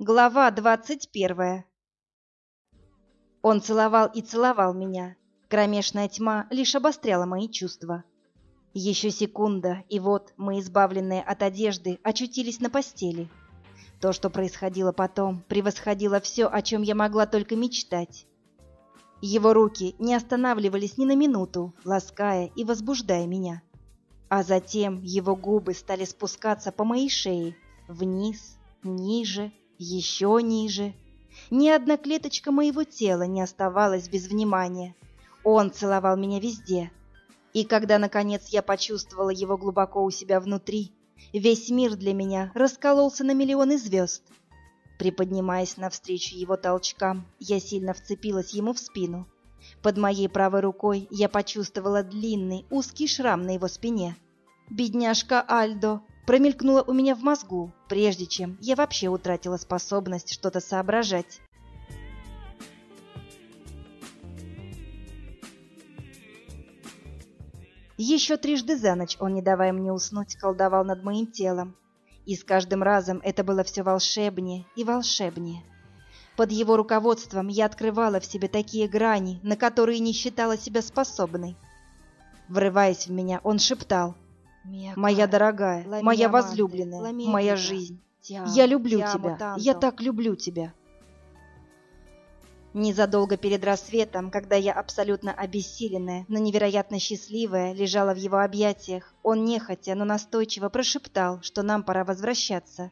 Глава двадцать первая. Он целовал и целовал меня. Кромешная тьма лишь обостряла мои чувства. Еще секунда, и вот мы, избавленные от одежды, очутились на постели. То, что происходило потом, превосходило все, о чем я могла только мечтать. Его руки не останавливались ни на минуту, лаская и возбуждая меня. А затем его губы стали спускаться по моей шее, вниз, ниже, еще ниже. Ни одна клеточка моего тела не оставалась без внимания. Он целовал меня везде. И когда, наконец, я почувствовала его глубоко у себя внутри, весь мир для меня раскололся на миллионы звезд. Приподнимаясь навстречу его толчкам, я сильно вцепилась ему в спину. Под моей правой рукой я почувствовала длинный, узкий шрам на его спине. Бедняжка Альдо промелькнуло у меня в мозгу, прежде чем я вообще утратила способность что-то соображать. Еще трижды за ночь он, не давая мне уснуть, колдовал над моим телом. И с каждым разом это было все волшебнее и волшебнее. Под его руководством я открывала в себе такие грани, на которые не считала себя способной. Врываясь в меня, он шептал — Моя дорогая, моя возлюбленная, моя жизнь. Я люблю тебя, я так люблю тебя. Незадолго перед рассветом, когда я абсолютно обессиленная, но невероятно счастливая, лежала в его объятиях, он нехотя, но настойчиво прошептал, что нам пора возвращаться.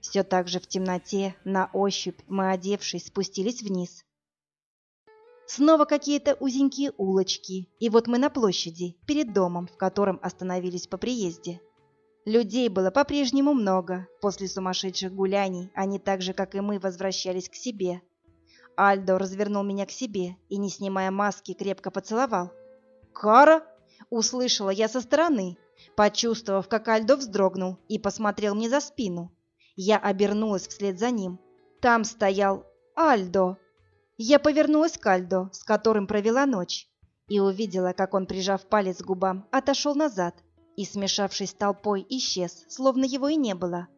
Все так же в темноте, на ощупь, мы, одевшись, спустились вниз. Снова какие-то узенькие улочки, и вот мы на площади, перед домом, в котором остановились по приезде. Людей было по-прежнему много. После сумасшедших гуляний они так же, как и мы, возвращались к себе. Альдо развернул меня к себе и, не снимая маски, крепко поцеловал. «Кара!» — услышала я со стороны, почувствовав, как Альдо вздрогнул и посмотрел мне за спину. Я обернулась вслед за ним. Там стоял Альдо. Я повернулась к Альдо, с которым провела ночь, и увидела, как он, прижав палец к губам, отошел назад и, смешавшись с толпой, исчез, словно его и не было.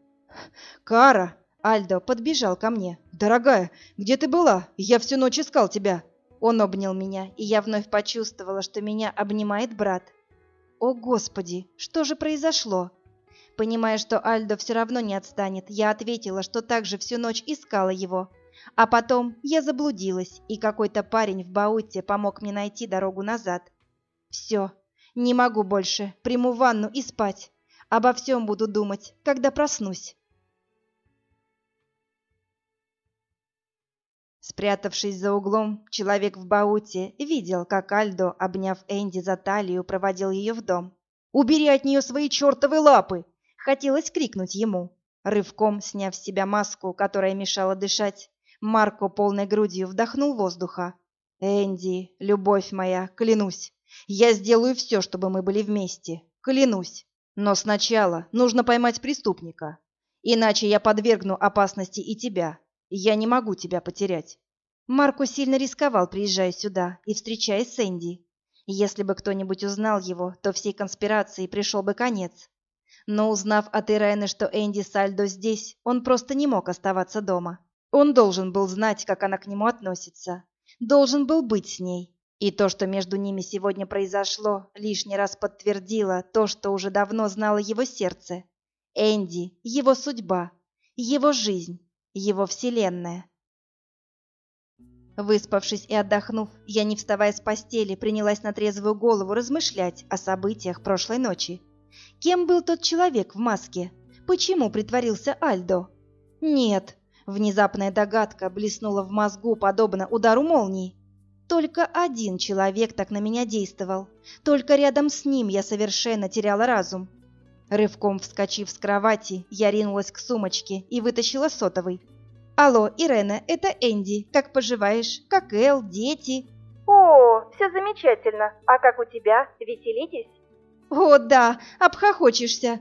«Кара!» — Альдо подбежал ко мне. «Дорогая, где ты была? Я всю ночь искал тебя!» Он обнял меня, и я вновь почувствовала, что меня обнимает брат. «О, Господи, что же произошло?» Понимая, что Альдо все равно не отстанет, я ответила, что также всю ночь искала его, а потом я заблудилась, и какой-то парень в Бауте помог мне найти дорогу назад. Все, не могу больше, приму ванну и спать. Обо всем буду думать, когда проснусь. Спрятавшись за углом, человек в Бауте видел, как Альдо, обняв Энди за талию, проводил ее в дом. «Убери от нее свои чертовы лапы!» Хотелось крикнуть ему. Рывком сняв с себя маску, которая мешала дышать, Марко полной грудью вдохнул воздуха. «Энди, любовь моя, клянусь, я сделаю все, чтобы мы были вместе, клянусь. Но сначала нужно поймать преступника, иначе я подвергну опасности и тебя. Я не могу тебя потерять». Марко сильно рисковал, приезжая сюда и встречаясь с Энди. Если бы кто-нибудь узнал его, то всей конспирации пришел бы конец. Но узнав от Ирены, что Энди Сальдо здесь, он просто не мог оставаться дома. Он должен был знать, как она к нему относится, должен был быть с ней. И то, что между ними сегодня произошло, лишний раз подтвердило то, что уже давно знало его сердце. Энди, его судьба, его жизнь, его вселенная. Выспавшись и отдохнув, я, не вставая с постели, принялась на трезвую голову размышлять о событиях прошлой ночи. Кем был тот человек в маске? Почему притворился Альдо? Нет, Внезапная догадка блеснула в мозгу, подобно удару молнии. Только один человек так на меня действовал. Только рядом с ним я совершенно теряла разум. Рывком вскочив с кровати, я ринулась к сумочке и вытащила сотовый. «Алло, Ирена, это Энди. Как поживаешь? Как Эл, дети?» «О, все замечательно. А как у тебя? Веселитесь?» «О, да, обхохочешься.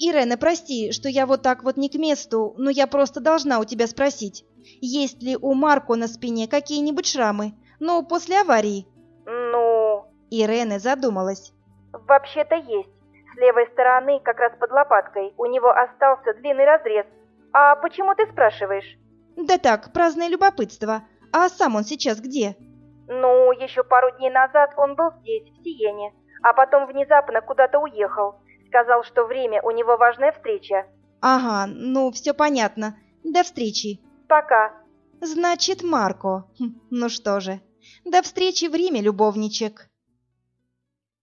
«Ирена, прости, что я вот так вот не к месту, но я просто должна у тебя спросить, есть ли у Марко на спине какие-нибудь шрамы, ну, после аварии?» «Ну...» Ирена задумалась. «Вообще-то есть. С левой стороны, как раз под лопаткой, у него остался длинный разрез. А почему ты спрашиваешь? Да так, праздное любопытство. А сам он сейчас где? Ну, еще пару дней назад он был здесь, в Сиене, а потом внезапно куда-то уехал. Сказал, что время у него важная встреча. Ага, ну все понятно. До встречи. Пока. Значит, Марко. Хм, ну что же, до встречи в Риме, любовничек.